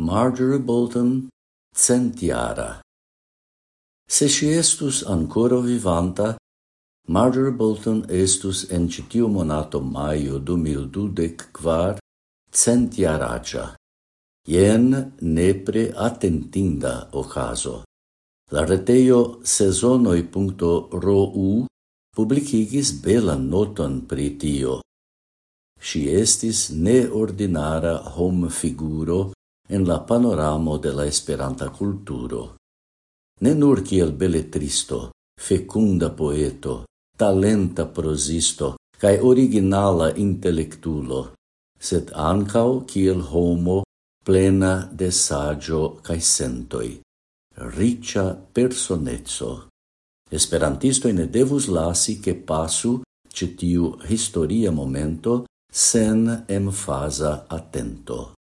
Marjorie Bolton centiara. Se si estus ancora vivanta, Marjorie Bolton estus en citiu monato maio 2024 centiaracia. Ien nepre attentinda ocaso. La reteio sezonoi.ru publicigis belan noton pri tio. Si estis neordinara hom figuro en la panoramo de la esperanta culturo. Ne nur kiel beletristo, fecunda poeto, talenta prosisto, cae originala intellectulo, sed ancau kiel homo plena de saggio cae sentoi, riccia personezzo. Esperantisto ne devus lasi che passu citiu historia momento sen emfasa attento.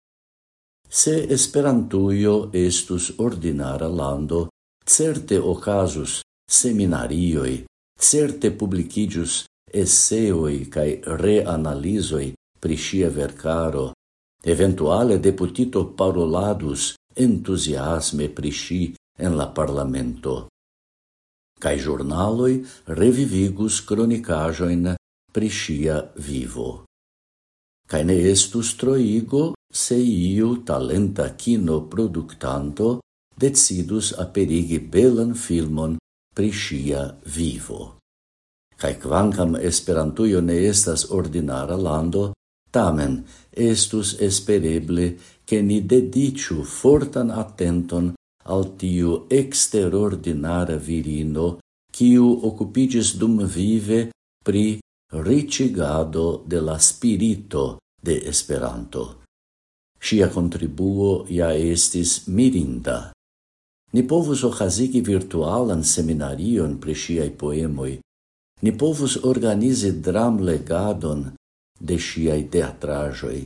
Se esperantuio estus ordinara lando, certe ocasus seminarioi, certe publicidius esseoi cae reanalizoi pri vercaro, eventuale deputito paroladus entusiasme pri en la parlamento. Cae giornaloi revivigus cronicajoin pri scia vivo. Cae ne estus troigo se iu talenta kino productanto decidus aperigi belan filmon pri sia vivo. Cai quancam esperantuio ne estas ordinara lando, tamen estus espereble che ni dediĉu fortan attenton al tiu exterordinara virino, quiu occupigis dum vive pri ricigado de la spirito de Esperanto. Sia contribuo ja estis mirinda. Ni povus ocasigi virtualan seminarion pre siai poemoi, ni povus organizi dram legadon de siai teatrajoi,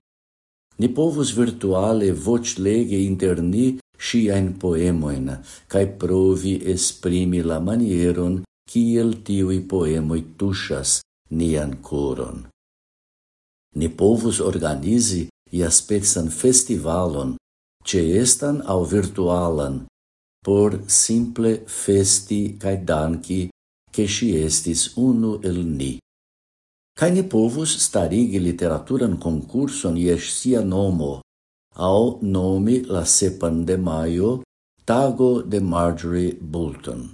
ni povus virtuale voc lege inter ni siain poemoin, cae provi esprimi la manieron kiel tiui poemoi tushas nian coron. Ni povus organizi iaspecan festivalon, ce estan au virtualan, por simple festi cae danki che si estis unu el ni. Cae ni povus starigi literaturan concurson ies sia nomo, au nomi la sepan de maio, tago de Marjorie Bolton.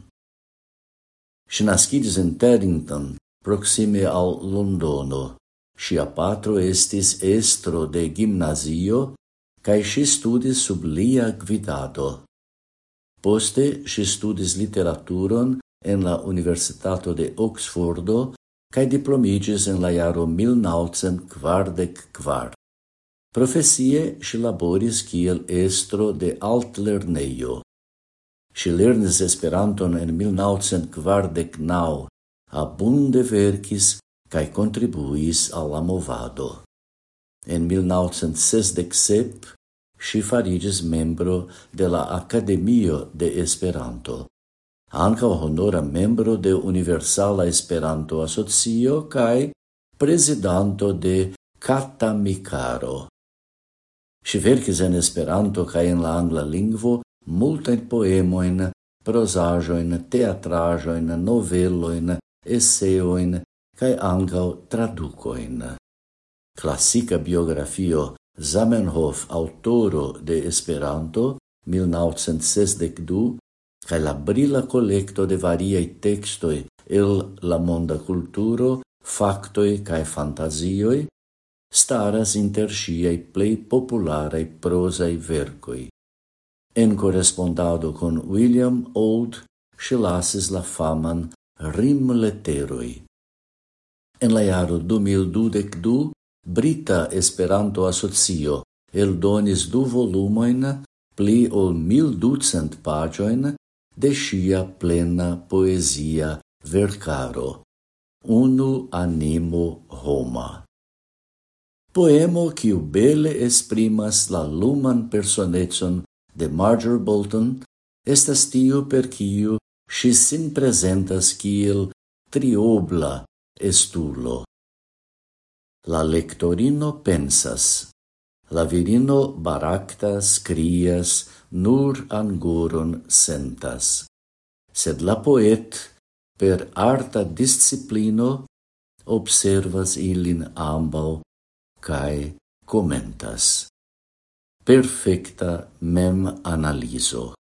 Si nascidis in Teddington, proxime al Londono, Sia patro estis estro de gimnazio cae si studis sub lia gvidado. Poste si studis literaturon en la Universitato de Oxfordo cae diplomigis en la jaro 1944. Profesie si laboris kiel estro de altlerneio. Si lernis Esperanton en 1949, abunde verkis cae contribuis alla movado. En 1967 si farigis membro de la Academio de Esperanto, anca honora membro de Universala Esperanto Asocio cae presidanto de Catamicaro. Si verkis en Esperanto cae en la angla lingvo multain poemoin, prosajoin, teatrajoin, novelloin, esseoin, cae angau traducoin. Classica biografio Zamenhof, autoro de Esperanto, 1962, cae la brila collecto de variei textoi el la monda culturo, factoi cae fantasioi, staras inter sciei plei popularei prosai vercoi. En correspondado con William Old, scilasis la faman rim leteroi. En la jaro 2012 Brita Esperanto Asocio eldonis du volumoin pli ol 1200 pagioin de sia plena poesia vercaro. Unu animo Roma. Poemo quiu bele esprimas la luman personecon de Marjorie Bolton estas tiu per quiu si sin presentas kiel triobla estulo. La lectorino pensas. La virino baractas, crias, nur anguron sentas. Sed la poet, per arta disciplino, observas ilin ambau, cae commentas. Perfecta mem analiso.